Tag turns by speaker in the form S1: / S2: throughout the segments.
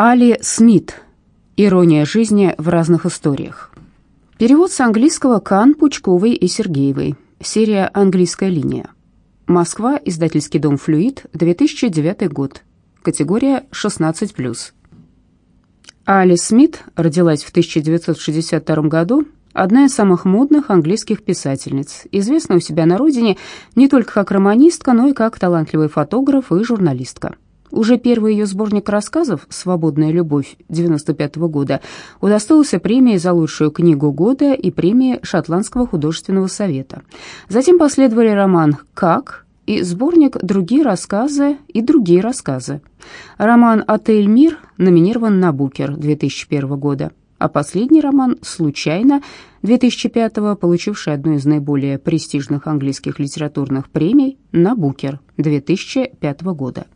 S1: Али Смит. Ирония жизни в разных историях. Перевод с английского Кан, Пучковой и Сергеевой. Серия «Английская линия». Москва, издательский дом «Флюид», 2009 год. Категория 16+. Али Смит родилась в 1962 году, одна из самых модных английских писательниц, известна у себя на родине не только как романистка, но и как талантливый фотограф и журналистка. Уже первый ее сборник рассказов «Свободная любовь» 95 -го года удостоился премии за лучшую книгу года и премии Шотландского художественного совета. Затем последовали роман «Как» и сборник «Другие рассказы» и «Другие рассказы». Роман «Отель Мир» номинирован на Букер 2001 года, а последний роман «Случайно» 2005 получивший одну из наиболее престижных английских литературных премий на Букер 2005 года.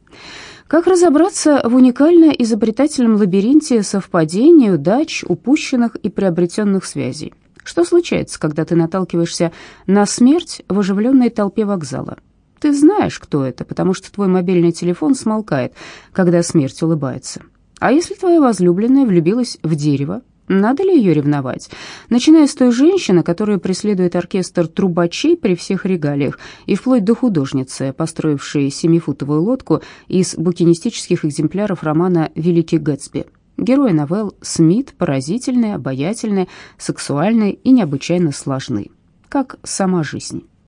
S1: Как разобраться в уникально изобретательном лабиринте совпадений, удач, упущенных и приобретенных связей? Что случается, когда ты наталкиваешься на смерть в оживленной толпе вокзала? Ты знаешь, кто это, потому что твой мобильный телефон смолкает, когда смерть улыбается. А если твоя возлюбленная влюбилась в дерево, надо ли ее ревновать? Начиная с той женщины, которая преследует оркестр трубачей при всех регалиях, и вплоть до художницы, построившей семифутовую лодку из букинистических экземпляров романа «Великий Гэтсби». Герои новелл Смит поразительные, обаятельные, сексуальные и необычайно сложны, как сама жизнь.